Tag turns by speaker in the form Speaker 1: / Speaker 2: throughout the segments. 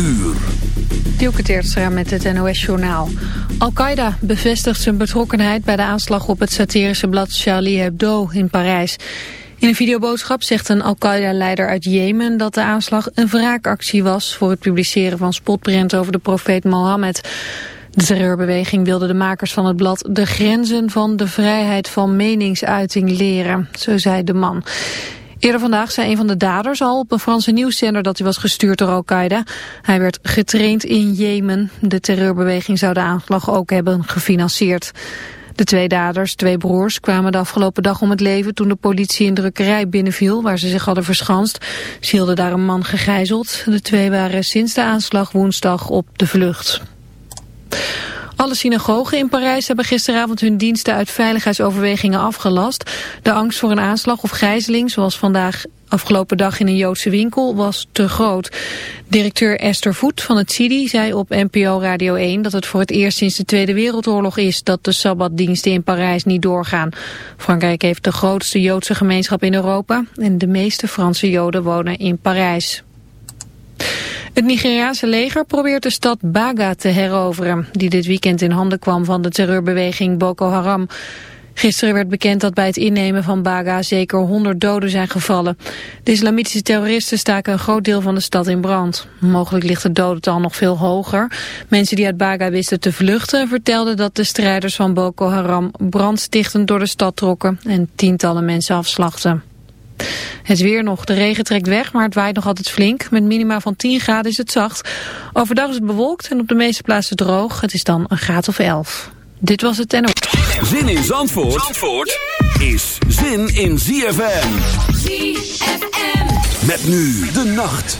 Speaker 1: uur.
Speaker 2: Teertstra met het NOS-journaal. Al-Qaeda bevestigt zijn betrokkenheid bij de aanslag op het satirische blad Charlie Hebdo in Parijs. In een videoboodschap zegt een Al-Qaeda-leider uit Jemen dat de aanslag een wraakactie was voor het publiceren van spotprint over de profeet Mohammed. De terreurbeweging wilde de makers van het blad de grenzen van de vrijheid van meningsuiting leren, zo zei de man. Eerder vandaag zei een van de daders al op een Franse nieuwszender dat hij was gestuurd door Al-Qaeda. Hij werd getraind in Jemen. De terreurbeweging zou de aanslag ook hebben gefinancierd. De twee daders, twee broers, kwamen de afgelopen dag om het leven toen de politie een drukkerij binnenviel waar ze zich hadden verschanst. Ze hielden daar een man gegijzeld. De twee waren sinds de aanslag woensdag op de vlucht. Alle synagogen in Parijs hebben gisteravond hun diensten uit veiligheidsoverwegingen afgelast. De angst voor een aanslag of gijzeling, zoals vandaag afgelopen dag in een Joodse winkel, was te groot. Directeur Esther Voet van het CIDI zei op NPO Radio 1 dat het voor het eerst sinds de Tweede Wereldoorlog is dat de Sabbatdiensten in Parijs niet doorgaan. Frankrijk heeft de grootste Joodse gemeenschap in Europa en de meeste Franse Joden wonen in Parijs. Het Nigeriaanse leger probeert de stad Baga te heroveren, die dit weekend in handen kwam van de terreurbeweging Boko Haram. Gisteren werd bekend dat bij het innemen van Baga zeker 100 doden zijn gevallen. De islamitische terroristen staken een groot deel van de stad in brand. Mogelijk ligt het dodental nog veel hoger. Mensen die uit Baga wisten te vluchten vertelden dat de strijders van Boko Haram brandstichtend door de stad trokken en tientallen mensen afslachten. Het weer nog. De regen trekt weg, maar het waait nog altijd flink. Met minima van 10 graden is het zacht. Overdag is het bewolkt en op de meeste plaatsen droog. Het is dan een graad of 11. Dit was het NO.
Speaker 1: Zin in Zandvoort, Zandvoort is zin in ZFM. ZFM. Met nu de nacht.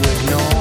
Speaker 1: with no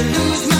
Speaker 1: to lose my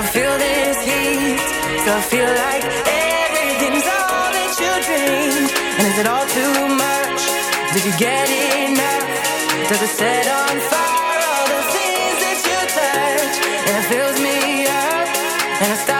Speaker 1: I feel this heat. i feel like everything's all that you dreamed. And is it all too much? Did you get enough? Does it set on fire all the things that you touch? And it fills me up. And
Speaker 3: I
Speaker 4: stop.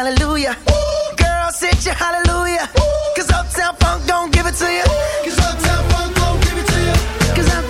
Speaker 5: hallelujah. Ooh.
Speaker 6: Girl, sit your hallelujah. Ooh. Cause Uptown Funk don't give it to you. Cause Uptown Funk don't give it to you. Cause Uptown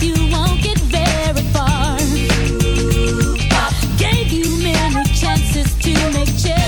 Speaker 7: to
Speaker 8: make change.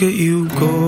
Speaker 9: look at you go.